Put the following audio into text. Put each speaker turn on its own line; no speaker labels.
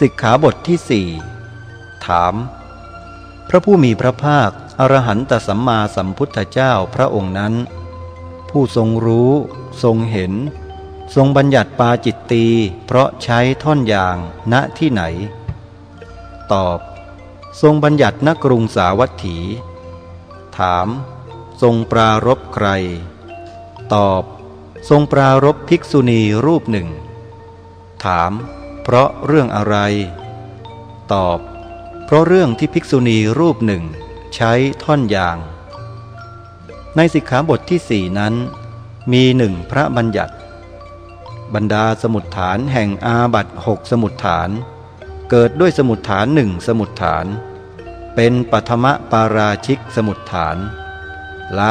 สิกขาบทที่สี่ถาม พระผู้มีพระภาค อรหันตสัมมาสัมพุทธเจ้าพระองค์นั้น ผู้ทรงรู้ ทรงเห็น ทรงบัญญัติปาจิตตี เพราะใช้ท่อนอยางณที่ไหน ตอบ ทรงบัญญัติณกรุงสาวัตถี ถาม ทรงปรารบใคร ตอบ ทรงปรารบภิกษุณีรูปหนึ่ง ถาม เพราะเรื่องอะไร ตอบ เพราะเรื่องที่ภิกษุณีรูปหนึ่ง ใช้ท่อนอยาง ในสิกขาบทที่สี่นั้น มีหนึ่งพระบัญญัติ บรรดาสมุดฐานแห่งอาบัตหกสมุดฐาน เกิดด้วยสมุดฐานหนึ่งสมุดฐาน เป็นปัทมปาราชิกสมุดฐาน ละ